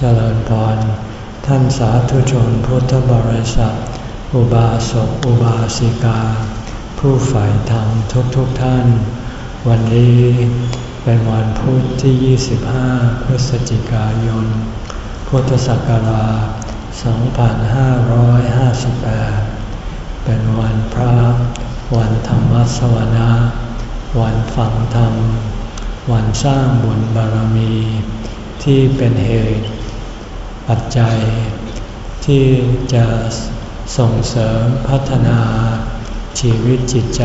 เจริญพรท่านสาธุชนพุทธบริษัท อุบาสกอุบาสิกา ผู้ใฝ่ธรรมทุกทุกท่าน วันนี้เป็นวันพุธที่ 25 พฤศจิกายน พุทธศักราช 2558 เป็นวันพระ วันธรรมสวนาวันฟังธรรม วันสร้างบุญบารมี ที่เป็นเหตุ ปัจจัย ที่จะส่งเสริมพัฒนาชีวิตจิตใจ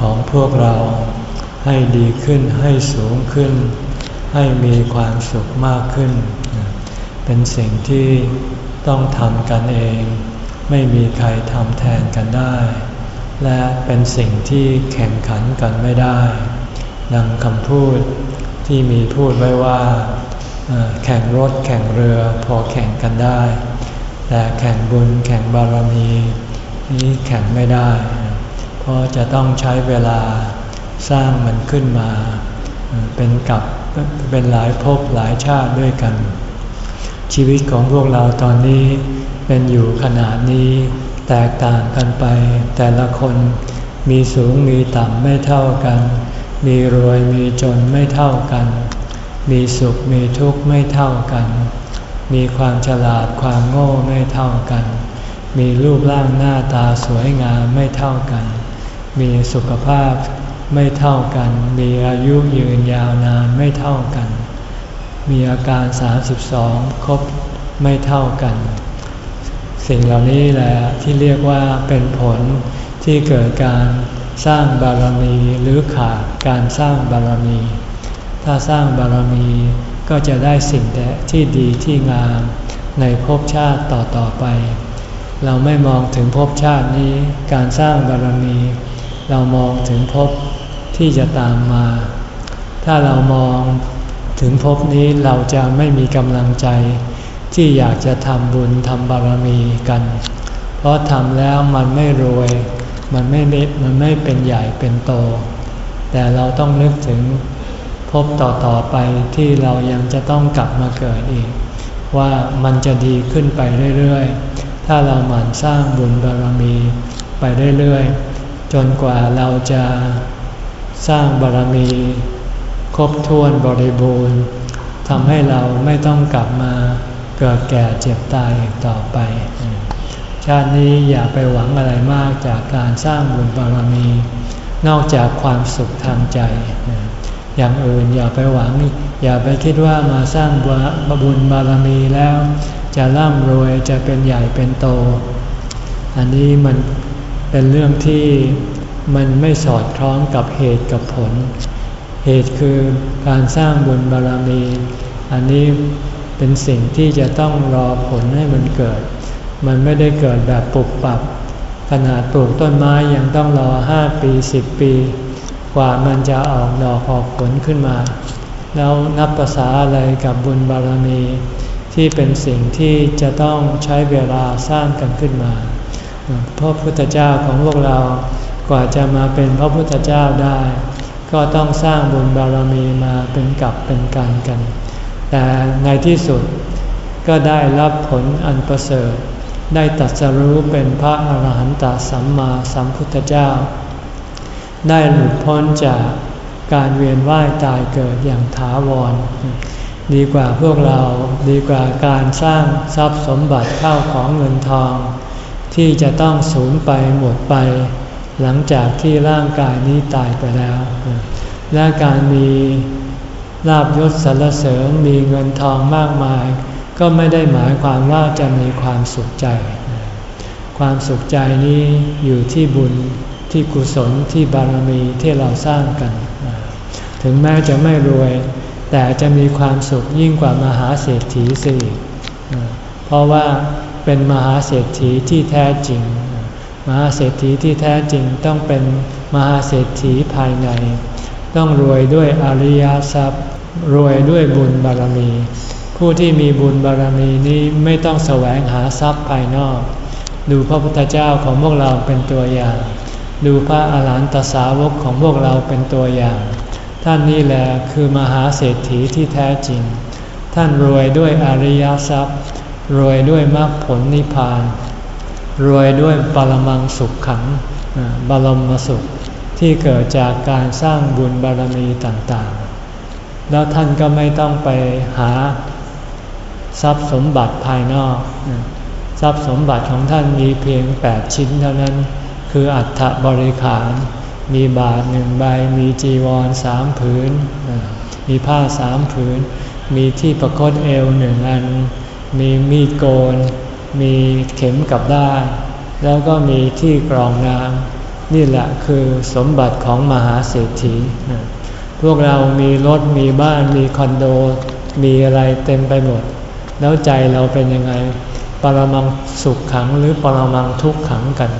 ของพวกเราให้ดีขึ้นให้สูงขึ้น ให้มีความสุขมากขึ้น เป็นสิ่งที่ต้องทำกันเอง ไม่มีใครทำแทนกันได้ และเป็นสิ่งที่แข่งขันกันไม่ได้ ดังคำพูดที่มีพูดไว้ว่า แข่งรถแข่งเรือพอแข่งกันได้ แต่แข่งบุญแข่งบารมีนี้แข่งไม่ได้ เพราะจะต้องใช้เวลาสร้างมันขึ้นมา เป็นกับเป็นหลายภพหลายชาติด้วยกัน ชีวิตของพวกเราตอนนี้เป็นอยู่ขนาดนี้แตกต่างกันไป แต่ละคนมีสูงมีต่ำไม่เท่ากัน มีรวยมีจนไม่เท่ากัน มีสุขมีทุกข์ไม่เท่ากัน มีความฉลาดความโง่ไม่เท่ากัน มีรูปร่างหน้าตาสวยงามไม่เท่ากัน มีสุขภาพไม่เท่ากัน มีอายุยืนยาวนานไม่เท่ากัน มีอาการ 32 ครบไม่เท่ากัน สิ่งเหล่านี้แหละที่เรียกว่าเป็นผลที่เกิดการสร้างบารมีหรือขาดการสร้างบารมี ถ้าสร้างบารมีก็จะได้สิ่งที่ดีที่งามในภพชาติต่อๆไป เราไม่มองถึงภพชาตินี้การสร้างบารมี เรามองถึงภพที่จะตามมา ถ้าเรามองถึงภพนี้เราจะไม่มีกำลังใจ ที่อยากจะทำบุญทำบารมีกัน เพราะทำแล้วมันไม่รวย มันไม่เล็มันไม่เป็นใหญ่เป็นโต แต่เราต้องนึกถึง พบต่อๆไปที่เรายังจะต้องกลับมาเกิดอีก ว่ามันจะดีขึ้นไปเรื่อยๆ ถ้าเราหมั่นสร้างบุญบารมีไปเรื่อยๆ จนกว่าเราจะสร้างบารมี ครบถ้วนบริบูรณ์ทำให้เราไม่ต้องกลับมาเกิดแก่เจ็บตายอีกต่อไป ชาตินี้อย่าไปหวังอะไรมากจากการสร้างบุญบารมี นอกจากความสุขทางใจ อย่างอื่นอย่าไปหวัง อย่าไปคิดว่ามาสร้างบุญบารมีแล้ว จะร่ำรวยจะเป็นใหญ่เป็นโต อันนี้มันเป็นเรื่องที่มันไม่สอดคล้องกับเหตุกับผล เหตุคือการสร้างบุญบารมี อันนี้เป็นสิ่งที่จะต้องรอผลให้มันเกิด มันไม่ได้เกิดแบบปุบปับ ขนาดปลูกต้นไม้ยังต้องรอห้าปีสิบปี กว่ามันจะออกดอกออกผลขึ้นมา แล้วนับภาษาอะไรกับบุญบารมี ที่เป็นสิ่งที่จะต้องใช้เวลาสร้างกันขึ้นมา พระพุทธเจ้าของพวกเรากว่าจะมาเป็นพระพุทธเจ้าได้ ก็ต้องสร้างบุญบารมีมาเป็นกับเป็นการกัน แต่ในที่สุดก็ได้รับผลอันประเสริฐ ได้ตัดสรู้เป็นพระอรหันตสัมมาสัมพุทธเจ้า ได้หลุดพ้นจากการเวียนว่ายตายเกิดอย่างถาวร ดีกว่าพวกเราดีกว่าการสร้างทรัพย์สมบัติเข้าของเงินทอง ที่จะต้องสูญไปหมดไป หลังจากที่ร่างกายนี้ตายไปแล้ว และการมีลาบยศสรรเสริญมีเงินทองมากมาย ก็ไม่ได้หมายความว่าจะมีความสุขใจ ความสุขใจนี้อยู่ที่บุญ ที่กุศลที่บารมีที่เราสร้างกัน ถึงแม้จะไม่รวย แต่จะมีความสุขยิ่งกว่ามหาเศรษฐีสิเพราะว่าเป็นมหาเศรษฐีที่แท้จริง มหาเศรษฐีที่แท้จริงต้องเป็นมหาเศรษฐีภายใน ต้องรวยด้วยอริยทรัพย์ รวยด้วยบุญบารมี ผู้ที่มีบุญบารมีนี้ไม่ต้องแสวงหาทรัพย์ภายนอก ดูพระพุทธเจ้าของพวกเราเป็นตัวอย่าง ดูพระอาหารหันตสาวกของพวกเราเป็นตัวอย่าง ท่านนี่แหละคือมหาเศรษฐีที่แท้จริง ท่านรวยด้วยอริยทรัพย์ รวยด้วยมรรคผลนิพพาน รวยด้วยปรมังสุขขังบรมสุขที่เกิดจากการสร้างบุญบารมีต่างๆ แล้วท่านก็ไม่ต้องไปหาทรัพย์สมบัติภายนอก ทรัพย์สมบัติของท่านมีเพียงแปดชิ้นเท่านั้น คืออัฐบริขาร มีบาทหนึ่งใบ มีจีวรสามผืน มีผ้าสามผืน มีที่ประคตเอวหนึ่งอัน มีมีดโกน มีเข็มกับได้แล้วก็มีที่กรองน้ำนี่แหละคือสมบัติของมหาเศรษฐี พวกเรามีรถมีบ้านมีคอนโด มีอะไรเต็มไปหมด แล้วใจเราเป็นยังไง ปรมังสุขขังหรือปรมังทุกขังกัน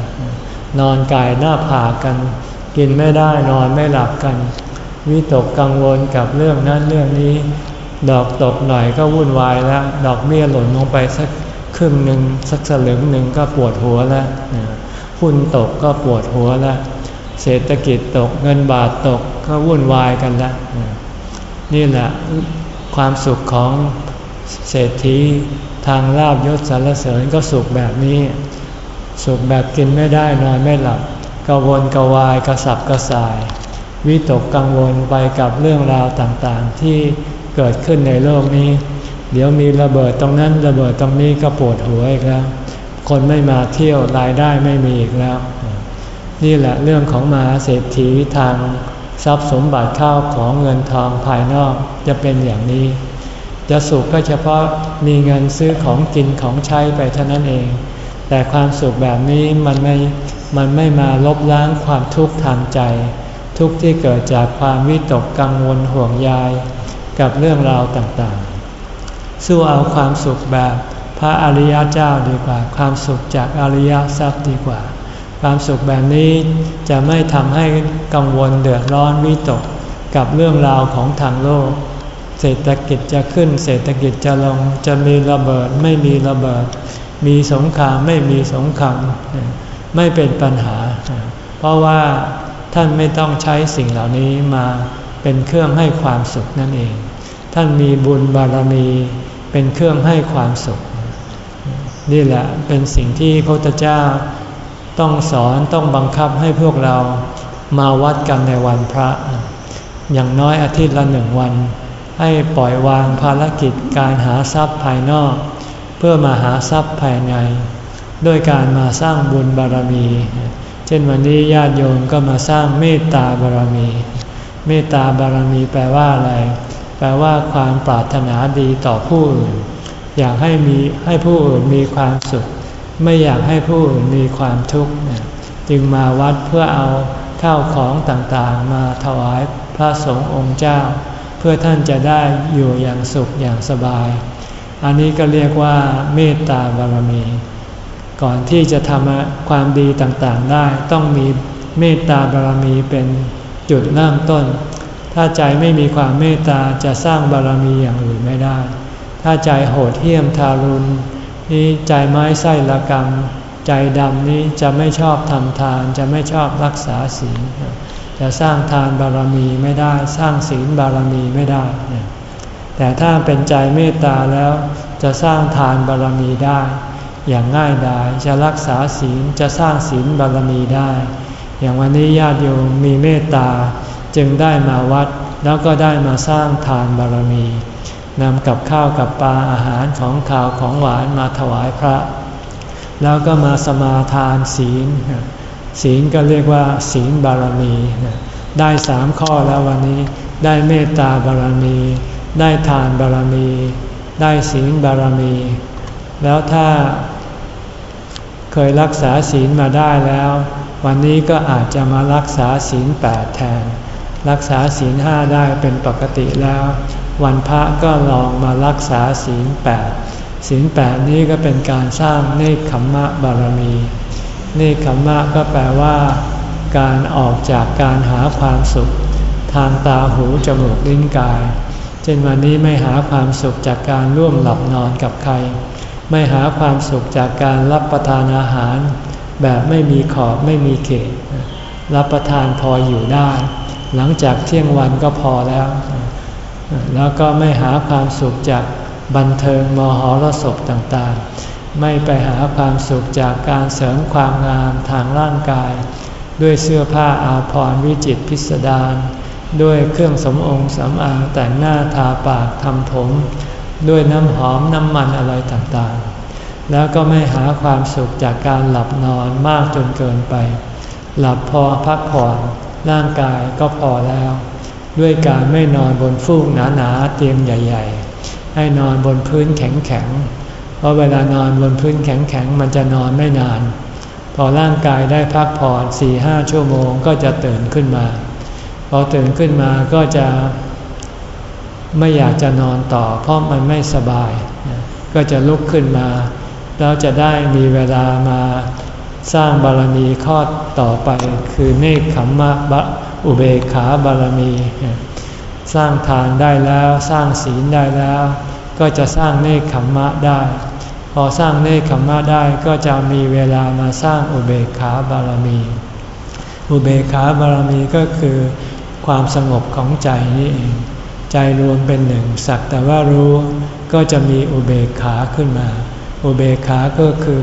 นอนกายหน้าผากัน กินไม่ได้นอนไม่หลับกัน วิตกกังวลกับเรื่องนั้นเรื่องนี้ ดอกตกหน่อยก็วุ่นวายแล้ว ดอกเบี้ยหล่นลงไปสักครึ่งหนึ่งสักสลึงหนึ่งก็ปวดหัวแล้วหุ้นตกก็ปวดหัวแล้วเศรษฐกิจตกเงินบาทตกก็วุ่นวายกันแล้วนี่แหละความสุขของเศรษฐีทางลาบยศสารเสริญก็สุขแบบนี้ สุขแบบกินไม่ได้นอนไม่หลับกวนกวายกระสับกระส่าย วิตกกังวลไปกับเรื่องราวต่างๆ ที่เกิดขึ้นในโลกนี้ เดี๋ยวมีระเบิดตรงนั้นระเบิดตรงนี้ก็ปวดหัวอีกแล้ว คนไม่มาเที่ยวรายได้ไม่มีอีกแล้ว นี่แหละเรื่องของมาเศรษฐีทางทรัพย์สมบัติข้าวของเงินทองภายนอกจะเป็นอย่างนี้ จะสุขก็เฉพาะมีเงินซื้อของกินของใช้ไปเท่านั้นเอง แต่ความสุขแบบนี้มันไม่ มันไม่มาลบล้างความทุกข์ทางใจ ทุกข์ที่เกิดจากความวิตกกังวลห่วงใยกับเรื่องราวต่างๆ สู้เอาความสุขแบบพระอริยเจ้าดีกว่า ความสุขจากอริยทรัพย์ดีกว่า ความสุขแบบนี้จะไม่ทำให้กังวลเดือดร้อนวิตกกับเรื่องราวของทางโลก เศรษฐกิจจะขึ้นเศรษฐกิจจะลงจะมีระเบิดไม่มีระเบิด มีสงครามไม่มีสงครามไม่เป็นปัญหา เพราะว่าท่านไม่ต้องใช้สิ่งเหล่านี้มาเป็นเครื่องให้ความสุขนั่นเอง ท่านมีบุญบารมีเป็นเครื่องให้ความสุข นี่แหละเป็นสิ่งที่พระพุทธเจ้าต้องสอนต้องบังคับให้พวกเรามาวัดกันในวันพระ อย่างน้อยอาทิตย์ละหนึ่งวัน ให้ปล่อยวางภารกิจการหาทรัพย์ภายนอก เพื่อมาหาทรัพย์ภายใน ด้วยการมาสร้างบุญบารมี เช่นวันนี้ญาติโยมก็มาสร้างเมตตาบารมี เมตตาบารมีแปลว่าอะไร แปลว่าความปรารถนาดีต่อผู้อื่น อยากให้มีให้ผู้อื่นมีความสุข ไม่อยากให้ผู้อื่นมีความทุกข์ จึงมาวัดเพื่อเอาข้าวของต่างๆ มาถวายพระสงฆ์องค์เจ้า เพื่อท่านจะได้อยู่อย่างสุขอย่างสบาย อันนี้ก็เรียกว่าเมตตาบารมี ก่อนที่จะทำความดีต่างๆได้ ต้องมีเมตตาบารมีเป็นจุดเริ่มต้น ถ้าใจไม่มีความเมตตาจะสร้างบารมีอย่างอื่นไม่ได้ ถ้าใจโหดเหี้ยมทารุณนี้ใจไม้ไส้ละกรรมใจดำนี้จะไม่ชอบทำทาน จะไม่ชอบรักษาศีลจะสร้างทานบารมีไม่ได้ สร้างศีลบารมีไม่ได้ แต่ถ้าเป็นใจเมตตาแล้วจะสร้างทานบารมีได้ อย่างง่ายดายจะรักษาศีลจะสร้างศีลบารมีได้ อย่างวันนี้ญาติโยมมีเมตตาจึงได้มาวัดแล้วก็ได้มาสร้างทานบารมีนำกับข้าวกับปลาอาหารของข่าวของหวานมาถวายพระ แล้วก็มาสมาทานศีล ศีลก็เรียกว่า ศีลบารมี ได้สามข้อแล้ววันนี้ได้เมตตาบารมี ได้ทานบารมี ได้ศีลบารมี แล้วถ้าเคยรักษาศีลมาได้แล้ว วันนี้ก็อาจจะมารักษาศีลแปดแทน รักษาศีลห้าได้เป็นปกติแล้ว วันพระก็ลองมารักษาศีลแปดศีลแปดนี้ก็เป็นการสร้างเนคขมมะบารมี เนคขมมะก็แปลว่า การออกจากการหาความสุข ทางตาหูจมูกลิ้นกาย ช่นวันนี้ไม่หาความสุขจากการร่วมหลับนอนกับใคร ไม่หาความสุขจากการรับประทานอาหาร แบบไม่มีขอบไม่มีเขต รับประทานพออยู่ได้ หลังจากเที่ยงวันก็พอแล้ว แล้วก็ไม่หาความสุขจากบันเทิงมหรสพต่างๆ ไม่ไปหาความสุขจากการเสริมความงามทางร่างกาย ด้วยเสื้อผ้าอาภรณ์วิจิตพิสดาร ด้วยเครื่องสมองสำอางแต่งหน้าทาปากทำผม ด้วยน้ำหอมน้ำมันอะไรต่างๆ แล้วก็ไม่หาความสุขจากการหลับนอนมากจนเกินไป หลับพอพักผ่อนร่างกายก็พอแล้ว ด้วยการไม่นอนบนฟูกหนาๆเตียงใหญ่ ๆ ให้นอนบนพื้นแข็งๆเพราะเวลานอนบนพื้นแข็งๆมันจะนอนไม่นาน พอร่างกายได้พักผ่อนสี่ห้าชั่วโมงก็จะตื่นขึ้นมา พอตื่นขึ้นมาก็จะไม่อยากจะนอนต่อ เพราะมันไม่สบาย ก็จะลุกขึ้นมา แล้วจะได้มีเวลามาสร้างบารมีข้อต่อไป คือเนคขมมะบะอุเบขาบารมี สร้างทานได้แล้วสร้างศีลได้แล้ว ก็จะสร้างเนคขมมะได้ พอสร้างเนคขมมะได้ก็จะมีเวลามาสร้างอุเบขาบารมี อุเบขาบารมีก็คือ ความสงบของใจนี่เอง ใจรวมเป็นหนึ่งสักแต่ว่ารู้ก็จะมีอุเบกขาขึ้นมา อุเบกขาก็คือ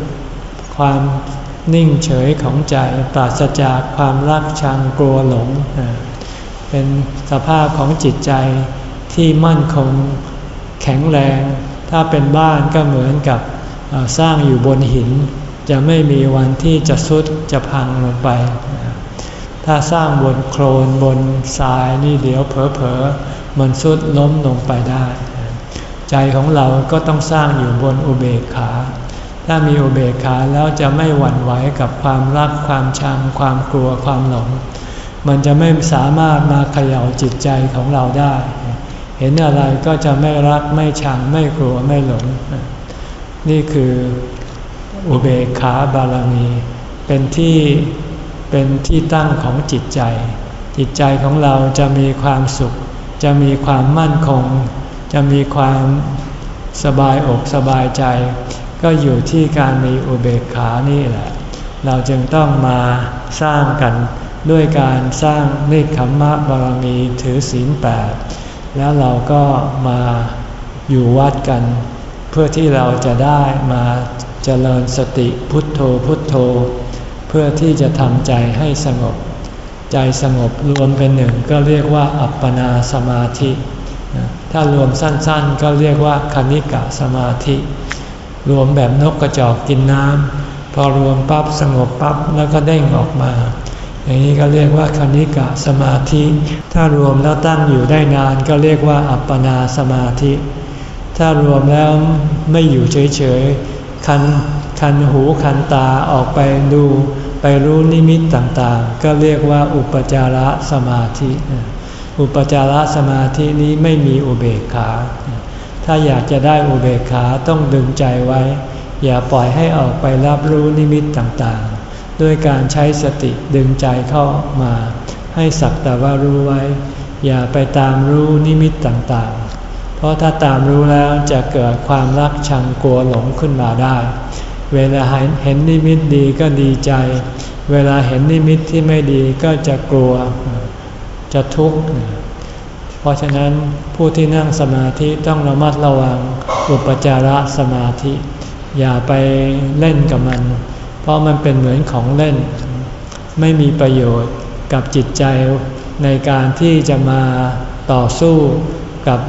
ความนิ่งเฉยของใจปราศจากความรักชังกลัวหลง เป็นสภาพของจิตใจที่มั่นคงแข็งแรง ถ้าเป็นบ้านก็เหมือนกับสร้างอยู่บนหิน จะไม่มีวันที่จะสุดจะพังลงไป ถ้าสร้างบนโคลนบนทรายนี่เดี๋ยวเผลอๆมันสุดล้มลงไปได้ ใจของเราก็ต้องสร้างอยู่บนอุเบกขา ถ้ามีอุเบกขาแล้วจะไม่หวั่นไหวกับความรักความชังความกลัวความหลง มันจะไม่สามารถมาเขย่าจิตใจของเราได้ เห็นอะไรก็จะไม่รักไม่ชังไม่กลัวไม่หลง นี่คืออุเบกขาบารมี เป็นที่ เป็นที่ตั้งของจิตใจ จิตใจของเราจะมีความสุข จะมีความมั่นคง จะมีความสบายอกสบายใจ ก็อยู่ที่การมีอุเบกขานี่แหละ เราจึงต้องมาสร้างกันด้วยการสร้างเนคขมมะบารมีถือศีลแปดแล้วเราก็มาอยู่วัดกัน เพื่อที่เราจะได้มาเจริญสติพุทโธพุทโธ พื่อที่จะทำใจให้สงบ ใจสงบรวมเป็นหนึ่งก็เรียกว่าอัปปนาสมาธิ ถ้ารวมสั้นๆ ก็เรียกว่าคณิกะสมาธิ รวมแบบนกกระจอกกินน้ำพอรวมปั๊บสงบปั๊บแล้วก็เด้งออกมา อย่างนี้ก็เรียกว่าคณิกะสมาธิ ถ้ารวมแล้วตั้งอยู่ได้นานก็เรียกว่าอัปปนาสมาธิ ถ้ารวมแล้วไม่อยู่เฉยๆคันคันหูคันตาออกไปดู ไปรู้นิมิตต่างๆ ก็เรียกว่าอุปจารสมาธิ อุปจารสมาธินี้ไม่มีอุเบกขา ถ้าอยากจะได้อุเบกขาต้องดึงใจไว้ อย่าปล่อยให้ออกไปรับรู้นิมิตต่างๆ ด้วยการใช้สติดึงใจเข้ามา ให้สักแต่ว่ารู้ไว้ อย่าไปตามรู้นิมิตต่างๆ เพราะถ้าตามรู้แล้วจะเกิดความรักชังกลัวหลงขึ้นมาได้ เวลาเห็นนิมิตดีก็ดีใจ เวลาเห็นนิมิตที่ไม่ดีก็จะกลัว จะทุกข์ เพราะฉะนั้นผู้ที่นั่งสมาธิต้องระมัดระวังอุปจารสมาธิ อย่าไปเล่นกับมัน เพราะมันเป็นเหมือนของเล่น ไม่มีประโยชน์กับจิตใจในการที่จะมาต่อสู้กับ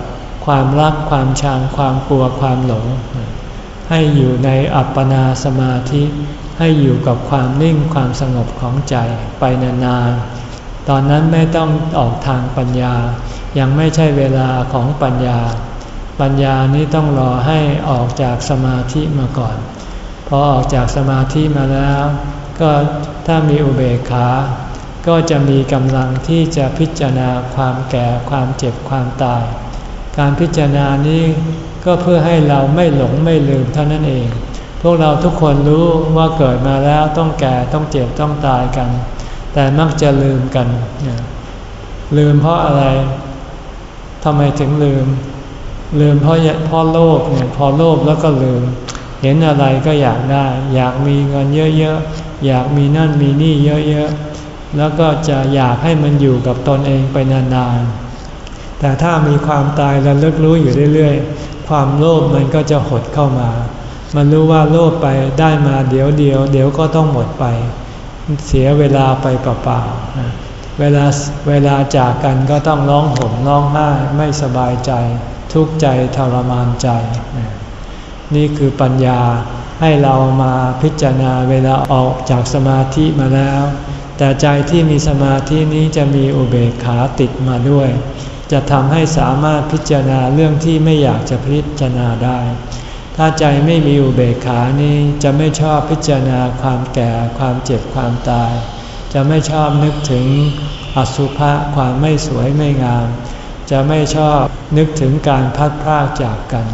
ความรักความชังความกลัวความหลง ให้อยู่ในอัปปนาสมาธิ ให้อยู่กับความนิ่งความสงบของใจไปนานๆ ตอนนั้นไม่ต้องออกทางปัญญา ยังไม่ใช่เวลาของปัญญา ปัญญานี้ต้องรอให้ออกจากสมาธิมาก่อน พอออกจากสมาธิมาแล้ว ก็ถ้ามีอุเบกขา ก็จะมีกำลังที่จะพิจารณาความแก่ความเจ็บความตาย การพิจารณานี้ ก็เพื่อให้เราไม่หลงไม่ลืมเท่านั้นเอง พวกเราทุกคนรู้ว่าเกิดมาแล้วต้องแก่ต้องเจ็บต้องตายกัน แต่มักจะลืมกัน ลืมเพราะอะไรทำไมถึงลืม ลืมเพราะเพราะโลภเนี่ยพอโลภแล้วก็ลืม เห็นอะไรก็อยากได้ อยากมีเงินเยอะๆ อยากมีนั่นมีนี่เยอะๆ แล้วก็จะอยากให้มันอยู่กับตนเองไปนานๆแต่ถ้ามีความตายระลึกรู้อยู่เรื่อย ความโลภมันก็จะหดเข้ามา มันรู้ว่าโลภไปได้มาเดี๋ยวเดียว เดี๋ยวก็ต้องหมดไป เสียเวลาไปเปล่าๆเวลาเวลาจากกันก็ต้องร้องห่มร้องไห้ไม่สบายใจ ทุกข์ใจทรมานใจ นี่คือปัญญาให้เรามาพิจารณาเวลาออกจากสมาธิมาแล้ว แต่ใจที่มีสมาธินี้จะมีอุเบกขาติดมาด้วย จะทำให้สามารถพิจารณาเรื่องที่ไม่อยากจะพิจารณาได้ ถ้าใจไม่มีอุเบกขานี้จะไม่ชอบพิจารณาความแก่ความเจ็บความตาย จะไม่ชอบนึกถึงอสุภะความไม่สวยไม่งาม จะไม่ชอบนึกถึงการพัดพรากจากกัน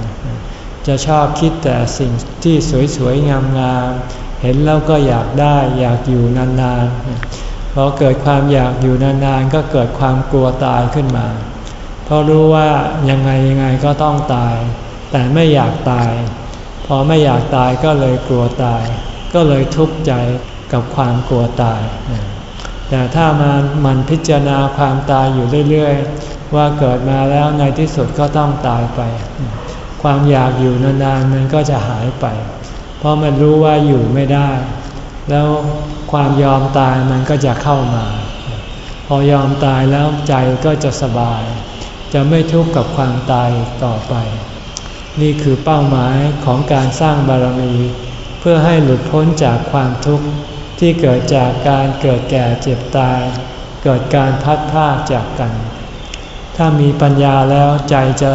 จะชอบคิดแต่สิ่งที่สวยๆงามๆเห็นแล้วก็อยากได้อยากอยู่นานๆพอเกิดความอยากอยู่นานๆก็เกิดความกลัวตายขึ้นมา ราะรู้ว่ายังไงยังไงก็ต้องตาย แต่ไม่อยากตาย พอไม่อยากตายก็เลยกลัวตาย ก็เลยทุกข์ใจกับความกลัวตาย แต่ถ้ามันมันพิจารณาความตายอยู่เรื่อยๆ ว่าเกิดมาแล้วในที่สุดก็ต้องตายไป ความอยากอยู่นานๆมันก็จะหายไป เพราะมันรู้ว่าอยู่ไม่ได้ แล้วความยอมตายมันก็จะเข้ามา พอยอมตายแล้วใจก็จะสบาย จะไม่ทุกข์กับความตายต่อไป นี่คือเป้าหมายของการสร้างบารมี เพื่อให้หลุดพ้นจากความทุกข์ที่เกิดจากการเกิดแก่เจ็บตาย เกิดการพัดพาจากกัน ถ้ามีปัญญาแล้วใจจะ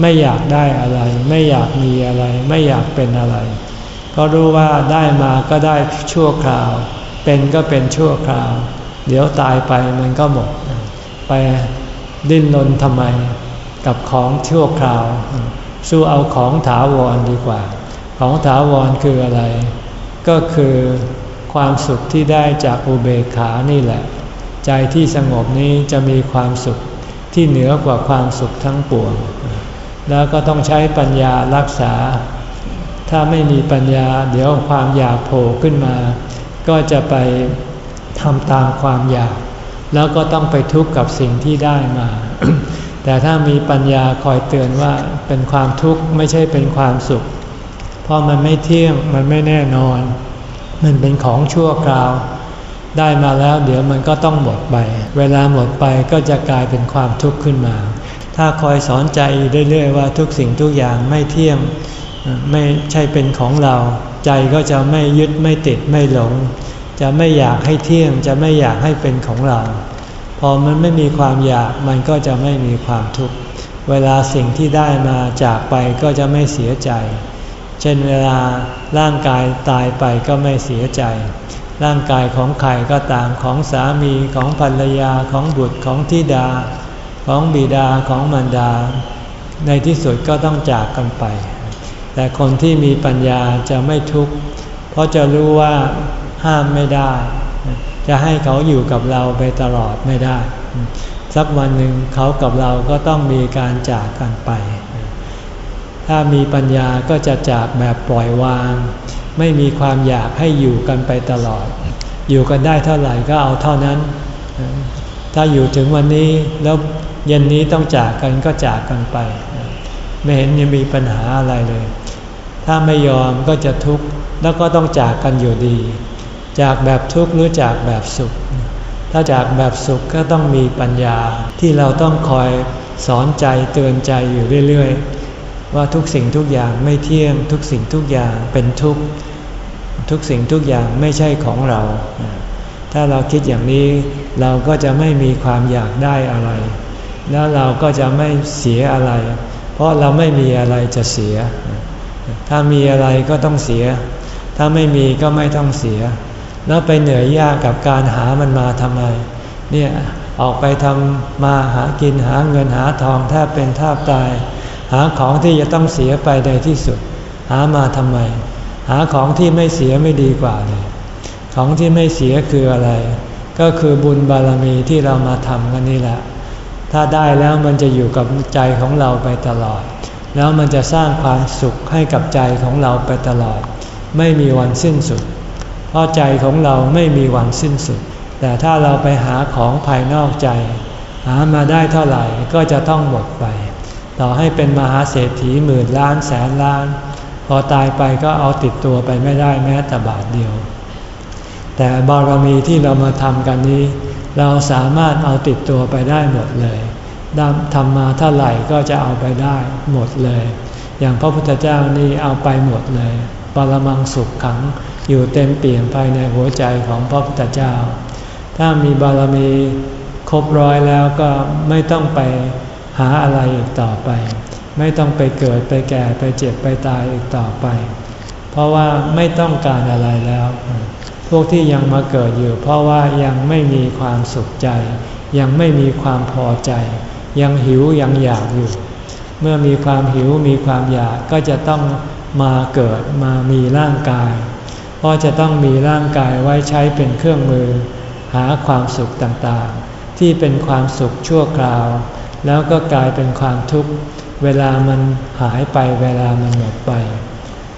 ไม่อยากได้อะไร ไม่อยากมีอะไร ไม่อยากเป็นอะไร เพราะรู้ว่าได้มาก็ได้ชั่วคราว เป็นก็เป็นชั่วคราว เดี๋ยวตายไปมันก็หมด ไป ดิ้นรนทำไมกับของชั่วคราว สู้เอาของถาวรดีกว่า ของถาวรคืออะไร ก็คือความสุขที่ได้จากอุเบกขานี่แหละ ใจที่สงบนี้จะมีความสุขที่เหนือกว่าความสุขทั้งปวง แล้วก็ต้องใช้ปัญญารักษา ถ้าไม่มีปัญญาเดี๋ยวความอยากโผล่ขึ้นมา ก็จะไปทำตามความอยาก แล้วก็ต้องไปทุกข์กับสิ่งที่ได้มา แต่ถ้ามีปัญญาคอยเตือนว่าเป็นความทุกข์ไม่ใช่เป็นความสุข เพราะมันไม่เที่ยงมันไม่แน่นอน มันเป็นของชั่วคราว ได้มาแล้วเดี๋ยวมันก็ต้องหมดไป เวลาหมดไปก็จะกลายเป็นความทุกข์ขึ้นมา ถ้าคอยสอนใจเรื่อยๆว่าทุกสิ่งทุกอย่างไม่เที่ยงไม่ใช่เป็นของเรา ใจก็จะไม่ยึดไม่ติดไม่หลง จะไม่อยากให้เที่ยงจะไม่อยากให้เป็นของเรา พอมันไม่มีความอยากมันก็จะไม่มีความทุกข์เวลาสิ่งที่ได้มาจากไปก็จะไม่เสียใจ เช่นเวลาร่างกายตายไปก็ไม่เสียใจ ร่างกายของใครก็ตามของสามีของภรรยาของบุตรของทิดา ของบิดาของมารดา ในที่สุดก็ต้องจากกันไป แต่คนที่มีปัญญาจะไม่ทุกข์เพราะจะรู้ว่า ห้ามไม่ได้ จะให้เขาอยู่กับเราไปตลอดไม่ได้ สักวันหนึ่งเขากับเราก็ต้องมีการจากกันไป ถ้ามีปัญญาก็จะจากแบบปล่อยวาง ไม่มีความอยากให้อยู่กันไปตลอด อยู่กันได้เท่าไหร่ก็เอาเท่านั้น ถ้าอยู่ถึงวันนี้แล้วเย็นนี้ต้องจากกันก็จากกันไป ไม่เห็นจะมีปัญหาอะไรเลย ถ้าไม่ยอมก็จะทุกข์แล้วก็ต้องจากกันอยู่ดี จากแบบทุกข์หรือจากแบบสุข ถ้าจากแบบสุขก็ต้องมีปัญญาที่เราต้องคอยสอนใจเตือนใจอยู่เรื่อยๆ ว่าทุกสิ่งทุกอย่างไม่เที่ยง ทุกสิ่งทุกอย่างเป็นทุกข์ทุกสิ่งทุกอย่างไม่ใช่ของเรา ถ้าเราคิดอย่างนี้เราก็จะไม่มีความอยากได้อะไร แล้วเราก็จะไม่เสียอะไร เพราะเราไม่มีอะไรจะเสีย ถ้ามีอะไรก็ต้องเสีย ถ้าไม่มีก็ไม่ต้องเสีย แล้วไปเหนื่อยยากกับการหามันมาทำไม เนี่ยออกไปทำมาหากินหาเงินหาทองแทบเป็นแทบตาย หาของที่จะต้องเสียไปในที่สุด หามาทำไม หาของที่ไม่เสียไม่ดีกว่าเลย ของที่ไม่เสียคืออะไร ก็คือบุญบารมีที่เรามาทำกันนี่แหละ ถ้าได้แล้วมันจะอยู่กับใจของเราไปตลอด แล้วมันจะสร้างความสุขให้กับใจของเราไปตลอด ไม่มีวันสิ้นสุด เพราะใจของเราไม่มีวันสิ้นสุด แต่ถ้าเราไปหาของภายนอกใจ หามาได้เท่าไหร่ก็จะต้องหมดไป ต่อให้เป็นมหาเศรษฐีหมื่นล้านแสนล้าน พอตายไปก็เอาติดตัวไปไม่ได้แม้แต่บาทเดียว แต่บารมีที่เรามาทำกันนี้ เราสามารถเอาติดตัวไปได้หมดเลยทำมาเท่าไหร่ก็จะเอาไปได้หมดเลย อย่างพระพุทธเจ้านี่เอาไปหมดเลย ปรมังสุขขัง อยู่เต็มเปี่ยมภายในหัวใจของพระพุทธเจ้า ถ้ามีบารมีครบร้อยแล้วก็ไม่ต้องไปหาอะไรอีกต่อไป ไม่ต้องไปเกิดไปแก่ไปเจ็บไปตายอีกต่อไป เพราะว่าไม่ต้องการอะไรแล้ว พวกที่ยังมาเกิดอยู่ เพราะว่ายังไม่มีความสุขใจ ยังไม่มีความพอใจ ยังหิวยังอยากอยู่ เมื่อมีความหิวมีความอยากก็จะต้องมาเกิดมามีร่างกาย เพราะจะต้องมีร่างกายไว้ใช้เป็นเครื่องมือ หาความสุขต่างๆ ที่เป็นความสุขชั่วคราว แล้วก็กลายเป็นความทุกข์เวลามันหายไปเวลามันหมดไป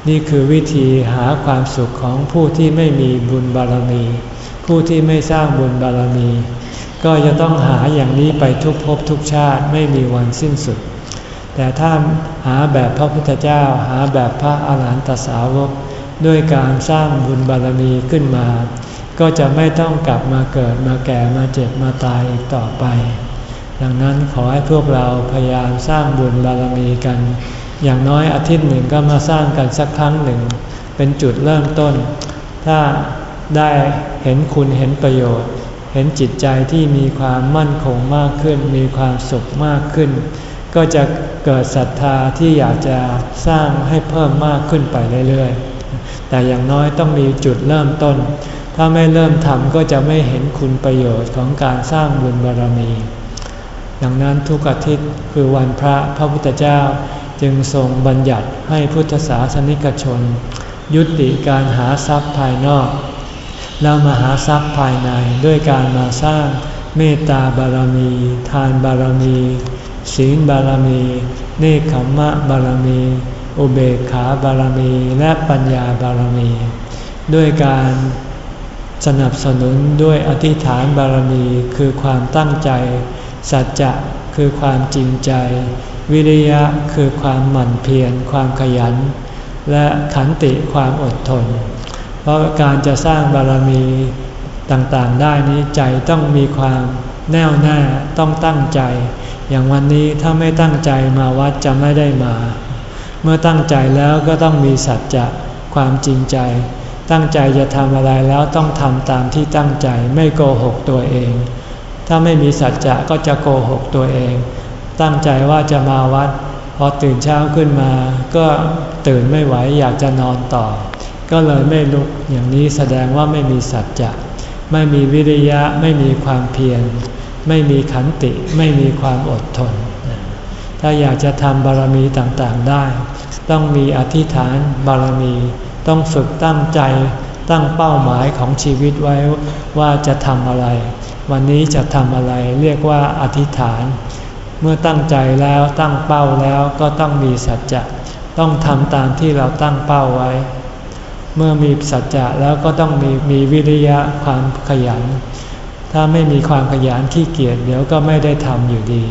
นี่คือวิธีหาความสุขของผู้ที่ไม่มีบุญบารมี ผู้ที่ไม่สร้างบุญบารมี ก็จะต้องหาอย่างนี้ไปทุกภพทุกชาติไม่มีวันสิ้นสุด แต่ถ้าหาแบบพระพุทธเจ้าหาแบบพระอาหารหันตสาวก ด้วยการสร้างบุญบารมีขึ้นมา ก็จะไม่ต้องกลับมาเกิดมาแก่มาเจ็บมาตายอีกต่อไป ดังนั้นขอให้พวกเราพยายามสร้างบุญบารมีกัน อย่างน้อยอาทิตย์หนึ่งก็มาสร้างกันสักครั้งหนึ่ง เป็นจุดเริ่มต้น ถ้าได้เห็นคุณเห็นประโยชน์ เห็นจิตใจที่มีความมั่นคงมากขึ้น มีความสุขมากขึ้น ก็จะเกิดศรัทธาที่อยากจะสร้างให้เพิ่มมากขึ้นไปเรื่อยๆ แต่อย่างน้อยต้องมีจุดเริ่มต้น ถ้าไม่เริ่มทำก็จะไม่เห็นคุณประโยชน์ของการสร้างบุญบารมีดังนั้นทุกอาทิตย์คือวันพระพระพุทธเจ้าจึงทรงบัญญัติให้พุทธศาสนิกชน ยุติการหาทรัพย์ภายนอก แล้วมาหาทรัพย์ภายในด้วยการมาสร้างเมตตาบารมี ทานบารมี ศีลบารมี เนคขมมะบารมี อุเบกขาบารมีและปัญญาบารมี ด้วยการสนับสนุนด้วยอธิษฐานบารมีคือความตั้งใจ สัจจะคือความจริงใจ วิริยะคือความหมั่นเพียรความขยัน และขันติความอดทน เพราะการจะสร้างบารมีต่างๆ ได้นี้ใจต้องมีความแน่วแน่ต้องตั้งใจ อย่างวันนี้ถ้าไม่ตั้งใจมาวัดจะไม่ได้มา เมื่อตั้งใจแล้วก็ต้องมีสัจจะความจริงใจ ตั้งใจจะทำอะไรแล้วต้องทำตามที่ตั้งใจไม่โกหกตัวเอง ถ้าไม่มีสัจจะก็จะโกหกตัวเอง ตั้งใจว่าจะมาวัด พอตื่นเช้าขึ้นมา ก็ตื่นไม่ไหวอยากจะนอนต่อ ก็เลยไม่ลุกอย่างนี้แสดงว่าไม่มีสัจจะไม่มีวิริยะไม่มีความเพียรไม่มีขันติไม่มีความอดทน ถ้าอยากจะทำบารมีต่างๆได้ ต้องมีอธิษฐานบารมี ต้องฝึกตั้งใจตั้งเป้าหมายของชีวิตไว้ว่าจะทำอะไร วันนี้จะทำอะไรเรียกว่าอธิษฐาน เมื่อตั้งใจแล้วตั้งเป้าแล้วก็ต้องมีสัจจะต้องทำตามที่เราตั้งเป้าไว้ เมื่อมีสัจจะแล้วก็ต้องมีมีวิริยะความขยัน ถ้าไม่มีความขยันขี้เกียจเดี๋ยวก็ไม่ได้ทำอยู่ดี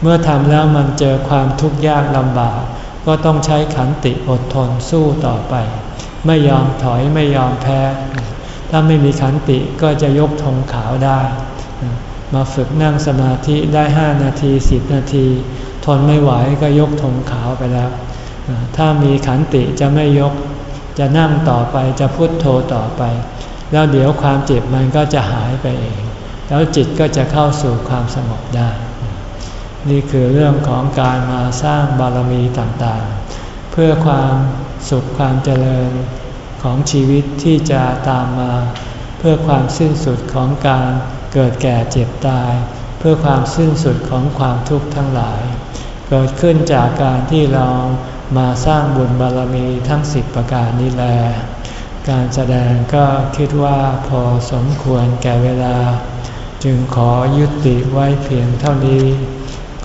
เมื่อทำแล้วมันเจอความทุกข์ยากลำบาก ก็ต้องใช้ขันติอดทนสู้ต่อไป ไม่ยอมถอยไม่ยอมแพ้ ถ้าไม่มีขันติก็จะยกธงขาวได้ มาฝึกนั่งสมาธิได้ห้านาทีสิบนาที ทนไม่ไหวก็ยกธงขาวไปแล้ว ถ้ามีขันติจะไม่ยก จะนั่งต่อไปจะพุโทโธต่อไป แล้วเดี๋ยวความเจ็บมันก็จะหายไปเอง แล้วจิตก็จะเข้าสู่ความสงบได้ นี่คือเรื่องของการมาสร้างบารมีต่างๆ เพื่อความสุขความเจริญของชีวิตที่จะตามมา เพื่อความสิ้นสุดของการเกิดแก่เจ็บตาย เพื่อความสิ้นสุดของความทุกข์ทั้งหลาย เกิดขึ้นจากการที่เรามาสร้างบุญบารมีทั้งสิบประการนี้แล การแสดงก็คิดว่าพอสมควรแก่เวลา จึงขอยุติไว้เพียงเท่านี้